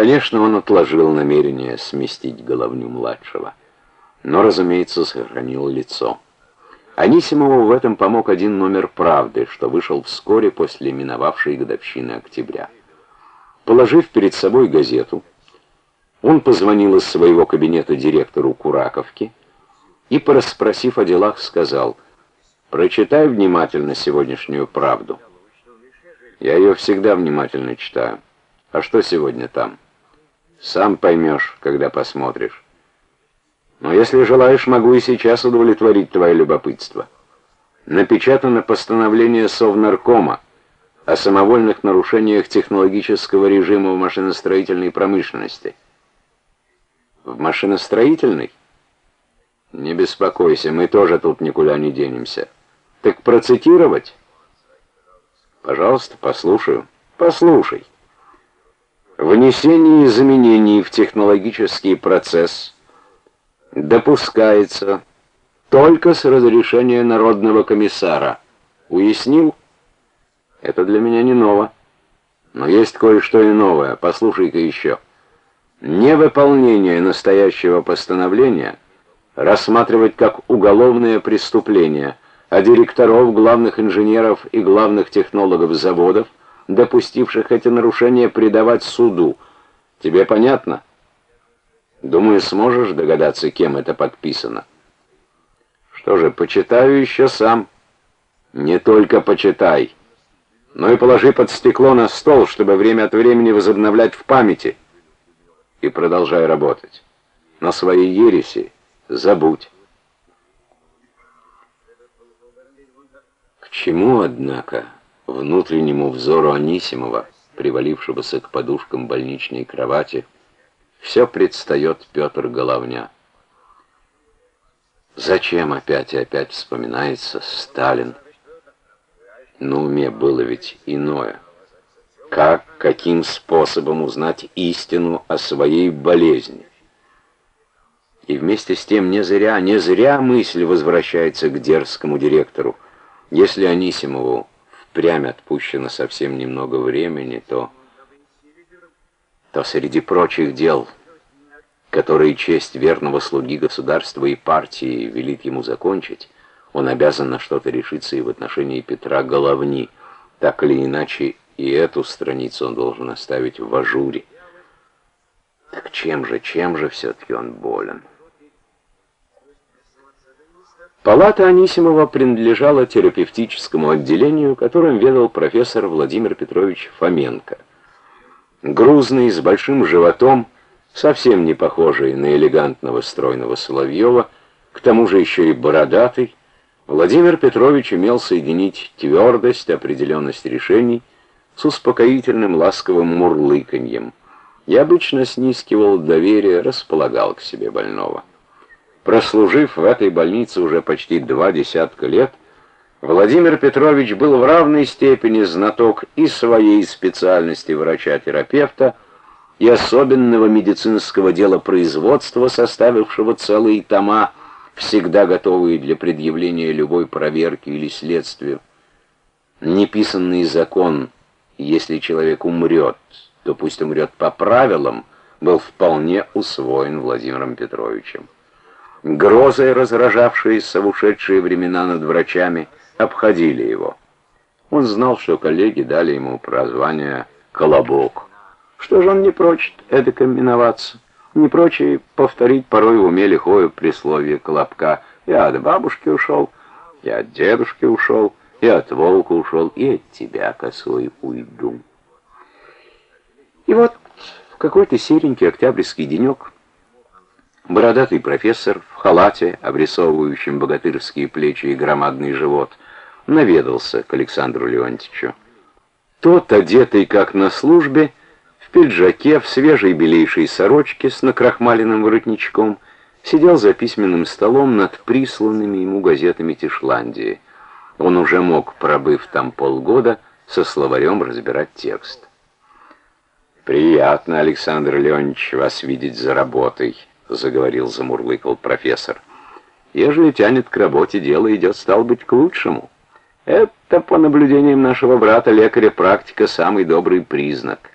Конечно, он отложил намерение сместить головню младшего, но, разумеется, сохранил лицо. Анисимову в этом помог один номер «Правды», что вышел вскоре после миновавшей годовщины октября. Положив перед собой газету, он позвонил из своего кабинета директору Кураковки и, порасспросив о делах, сказал, «Прочитай внимательно сегодняшнюю правду». «Я ее всегда внимательно читаю. А что сегодня там?» «Сам поймешь, когда посмотришь. Но если желаешь, могу и сейчас удовлетворить твое любопытство. Напечатано постановление Совнаркома о самовольных нарушениях технологического режима в машиностроительной промышленности». В машиностроительной? Не беспокойся, мы тоже тут никуда не денемся. Так процитировать? Пожалуйста, послушаю. Послушай. Внесение изменений в технологический процесс допускается только с разрешения Народного комиссара. Уяснил? Это для меня не ново. Но есть кое-что и новое. Послушай-ка еще. Невыполнение настоящего постановления рассматривать как уголовное преступление, а директоров, главных инженеров и главных технологов заводов, допустивших эти нарушения, предавать суду. Тебе понятно? Думаю, сможешь догадаться, кем это подписано. Что же, почитаю еще сам. Не только почитай, но и положи под стекло на стол, чтобы время от времени возобновлять в памяти и продолжай работать. На своей ереси забудь. К чему, однако, внутреннему взору Анисимова, привалившегося к подушкам больничной кровати, все предстает Петр Головня. Зачем опять и опять вспоминается Сталин? На уме было ведь иное. Как, каким способом узнать истину о своей болезни? И вместе с тем не зря, не зря мысль возвращается к дерзкому директору. Если Анисимову впрямь отпущено совсем немного времени, то, то среди прочих дел, которые честь верного слуги государства и партии велит ему закончить, он обязан на что-то решиться и в отношении Петра Головни, так или иначе и эту страницу он должен оставить в ажуре. Так чем же, чем же все-таки он болен? Палата Анисимова принадлежала терапевтическому отделению, которым ведал профессор Владимир Петрович Фоменко. Грузный, с большим животом, совсем не похожий на элегантного стройного Соловьева, к тому же еще и бородатый, Владимир Петрович умел соединить твердость, определенность решений с успокоительным ласковым мурлыканьем. Я обычно снискивал доверие, располагал к себе больного. Прослужив в этой больнице уже почти два десятка лет, Владимир Петрович был в равной степени знаток и своей специальности врача-терапевта, и особенного медицинского дела производства, составившего целые тома, всегда готовые для предъявления любой проверки или следствия. Неписанный закон если человек умрет, то пусть умрет по правилам, был вполне усвоен Владимиром Петровичем. Грозы, разражавшиеся в ушедшие времена над врачами, обходили его. Он знал, что коллеги дали ему прозвание «Колобок». Что же он не прочит эдаком миноваться? Не прочь и повторить порой в уме лихое присловие Колобка. «Я от бабушки ушел, я от дедушки ушел». И от волка ушел, и от тебя, косой, уйду. И вот в какой-то серенький октябрьский денек бородатый профессор в халате, обрисовывающем богатырские плечи и громадный живот, наведался к Александру Леонтьевичу. Тот, одетый как на службе, в пиджаке, в свежей белейшей сорочке с накрахмаленным воротничком, сидел за письменным столом над присланными ему газетами Тишландии — он уже мог, пробыв там полгода, со словарем разбирать текст. «Приятно, Александр Леонидович, вас видеть за работой», — заговорил, замурлыкал профессор. «Ежели тянет к работе, дело идет, стал быть, к лучшему. Это, по наблюдениям нашего брата-лекаря, практика самый добрый признак.